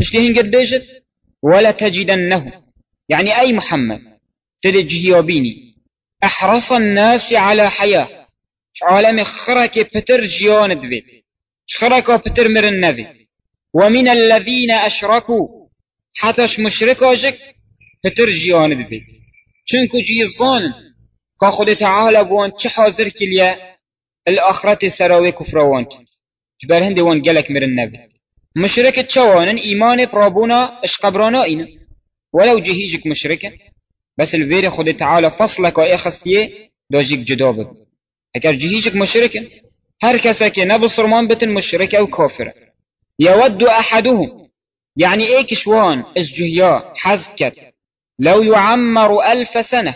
اشتهين قد بيجت ولا تجدنه. يعني أي محمد تدجه يابيني أحرص الناس على حياة. عالم خرك بتر جيان دبي. خرك بتر مر النبي. ومن الذين أشركوا حتىش مشركاجك بتر جيان دبي. چونكو جيزان كا خود تعالى بوان چه حاضر كليا الآخرت سراوي كفروانت جبر هندي وان قلك مر النبي. مشرك تشوانن إيمان برابونا اش قبرانا إنا ولو جهيجك مشركة بس الفيري خود تعالى فصلك وإخستيه داجيك جدابك اگر جهيجك مشركة هر کسا که نبصرمان بتن مشرك أو كافر يود أحدهم. يعني إيه كشوان اسجهيا حزكت لو يعمر ألف سنة.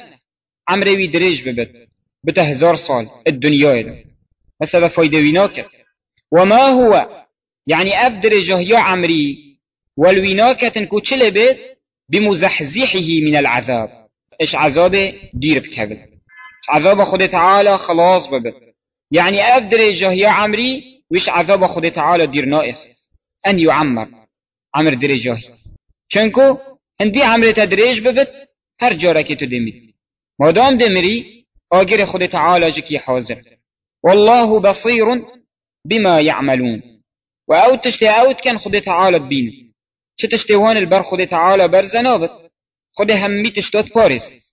عمري ويدريج ببت بتهزار صال الدنيا ده بس هذا فايدة وما هو يعني أبدر جهيا عمري والويناكة تنكو بيت بمزحزحه من العذاب. إيش عذابه دير بكهبل عذاب خود تعالى خلاص ببت يعني أبدر جهيا عمري ويش عذاب خود تعالى دير نائخ. أن يعمر. عمر درجاه چونكو هندي عمر تدريج ببت هر جارك تو دمري مادام دمري آگر خود تعالى جكي حاضر. والله بصير بما يعملون. و أو تشتي اوت كان خود تعالى بين چه تشتي هون البر خود تعالى بر زنابت. خود همي تشتوت بارست